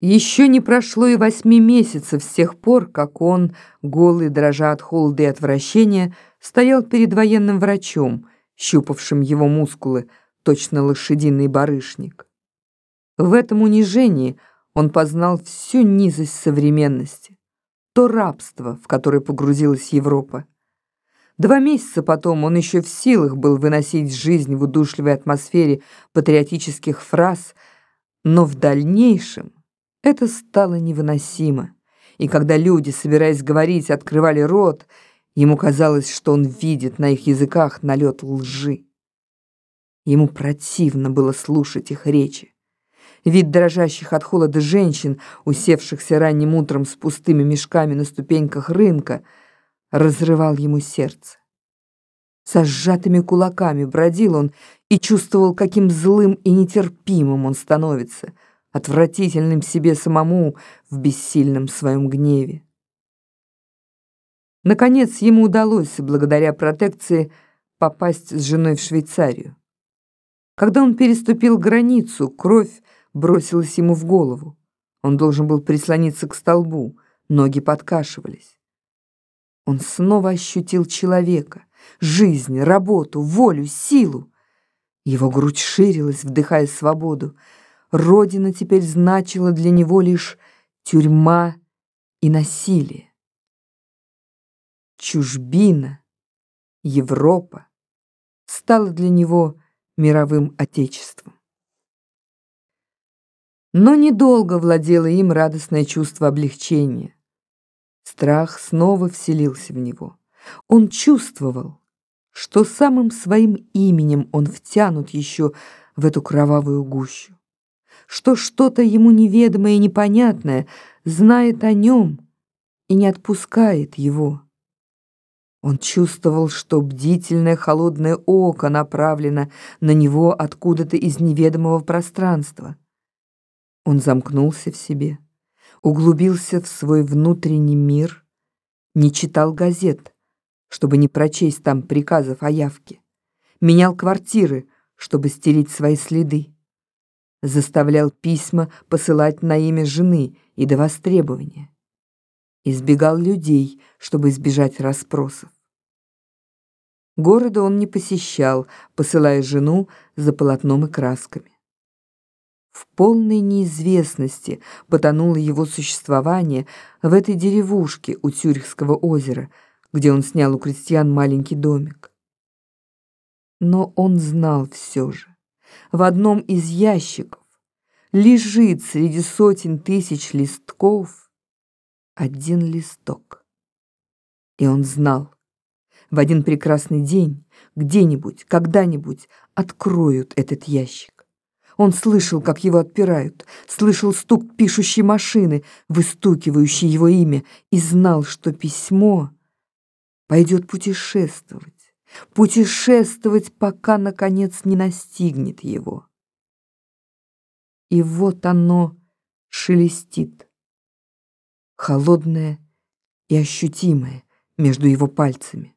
Еще не прошло и восьми месяцев с тех пор, как он, голый, дрожа от холода и отвращения, стоял перед военным врачом, щупавшим его мускулы, точно лошадиный барышник. В этом унижении он познал всю низость современности, то рабство, в которое погрузилась Европа. Два месяца потом он еще в силах был выносить жизнь в удушливой атмосфере патриотических фраз, но в дальнейшем это стало невыносимо, и когда люди, собираясь говорить, открывали рот, ему казалось, что он видит на их языках налет лжи. Ему противно было слушать их речи. Вид дрожащих от холода женщин, усевшихся ранним утром с пустыми мешками на ступеньках рынка, разрывал ему сердце. Со сжатыми кулаками бродил он и чувствовал, каким злым и нетерпимым он становится — отвратительным себе самому в бессильном своем гневе. Наконец ему удалось, благодаря протекции, попасть с женой в Швейцарию. Когда он переступил границу, кровь бросилась ему в голову. Он должен был прислониться к столбу, ноги подкашивались. Он снова ощутил человека, жизнь, работу, волю, силу. Его грудь ширилась, вдыхая свободу. Родина теперь значила для него лишь тюрьма и насилие. Чужбина, Европа стала для него мировым отечеством. Но недолго владело им радостное чувство облегчения. Страх снова вселился в него. Он чувствовал, что самым своим именем он втянут еще в эту кровавую гущу что что-то ему неведомое и непонятное знает о нем и не отпускает его. Он чувствовал, что бдительное холодное око направлено на него откуда-то из неведомого пространства. Он замкнулся в себе, углубился в свой внутренний мир, не читал газет, чтобы не прочесть там приказов о явке, менял квартиры, чтобы стереть свои следы заставлял письма посылать на имя жены и до востребования. Избегал людей, чтобы избежать расспросов. Города он не посещал, посылая жену за полотном и красками. В полной неизвестности потонуло его существование в этой деревушке у Тюрихского озера, где он снял у крестьян маленький домик. Но он знал все же в одном из ящиков лежит среди сотен тысяч листков один листок. И он знал, в один прекрасный день, где-нибудь, когда-нибудь откроют этот ящик. Он слышал, как его отпирают, слышал стук пишущей машины, выстукивающей его имя, и знал, что письмо пойдет путешествовать путешествовать, пока, наконец, не настигнет его. И вот оно шелестит, холодное и ощутимое между его пальцами.